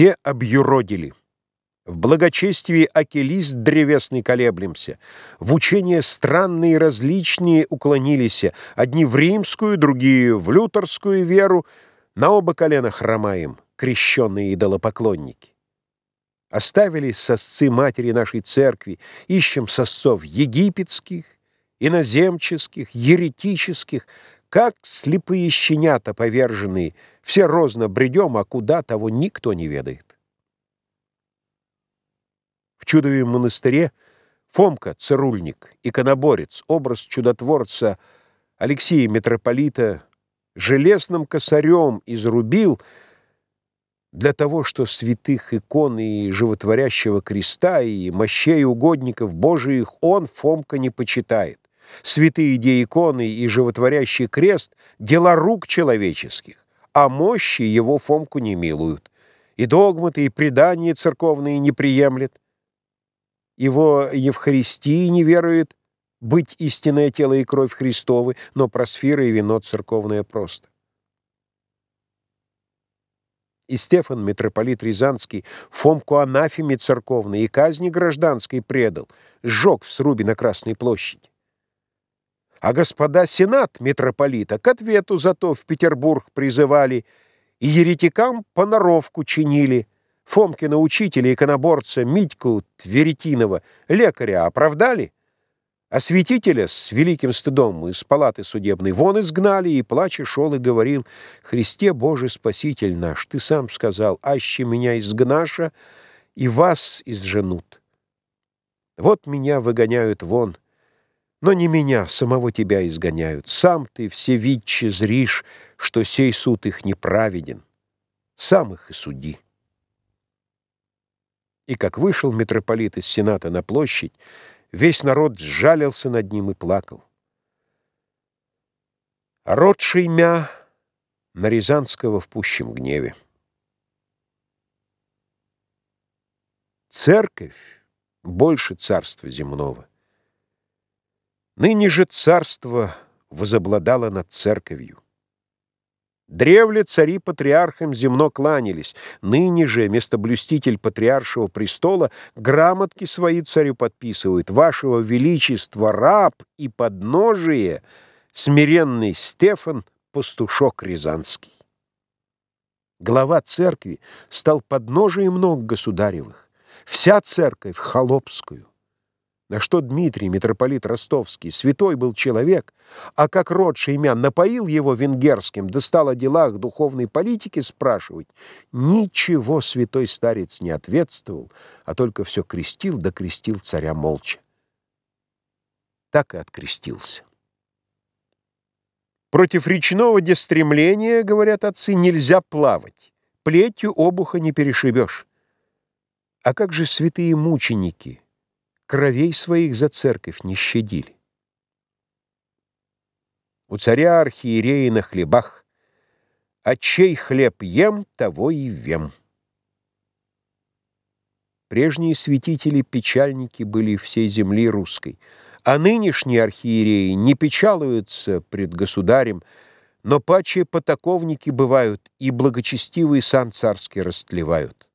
Все объюродили. В благочестии Акелист древесный колеблемся, в учения странные и различные уклонились, одни в римскую, другие в лютерскую веру, на оба колена хромаем, крещенные идолопоклонники. Оставили сосцы матери нашей церкви, ищем сосцов египетских, иноземческих, еретических, как слепые щенята поверженные, все розно бредем, а куда того никто не ведает. В чудове монастыре Фомка, цирульник, иконоборец, образ чудотворца Алексея Митрополита железным косарем изрубил для того, что святых икон и животворящего креста и мощей угодников Божиих он, Фомка, не почитает. Святые иконы и животворящий крест — дела рук человеческих, а мощи его Фомку не милуют. И догматы, и предания церковные не приемлет. Его Евхаристии не верует, быть истинное тело и кровь Христовы, но просфира и вино церковное просто. И Стефан, митрополит Рязанский, Фомку анафеме церковной и казни гражданской предал, сжег в срубе на Красной площади. А господа сенат митрополита к ответу зато в Петербург призывали и еретикам поноровку чинили. Фомкина учителя, иконоборца Митьку Тверетинова, лекаря оправдали, а святителя с великим стыдом из палаты судебной вон изгнали, и, плача, шел и говорил, «Христе Божий Спаситель наш, ты сам сказал, аще меня изгнаша, и вас изженут. Вот меня выгоняют вон». Но не меня, самого тебя изгоняют. Сам ты все видче зришь, что сей суд их неправеден. Сам их и суди. И как вышел митрополит из Сената на площадь, весь народ сжалился над ним и плакал. А род шеймя на Рязанского в пущем гневе. Церковь больше царства земного. Ныне же царство возобладало над церковью. Древле цари патриархам земно кланялись, ныне же местоблюститель патриаршего престола грамотки свои царю подписывает «Вашего Величества раб и подножие, смиренный Стефан, пастушок Рязанский». Глава церкви стал подножием ног государевых, вся церковь — холопскую. На что Дмитрий, митрополит Ростовский, святой был человек, а как род Шеймян напоил его венгерским, да стал о делах духовной политики спрашивать, ничего святой старец не ответствовал, а только все крестил, да крестил царя молча. Так и открестился. Против речного дестремления, говорят отцы, нельзя плавать. Плетью обуха не перешибешь. А как же святые мученики — кровей своих за церковь не щадили. У царя архиереи на хлебах, а чей хлеб ем, того и вем. Прежние святители-печальники были всей земли русской, а нынешние архиереи не печалуются пред государем, но паче потаковники бывают и благочестивый сан царский растлевают.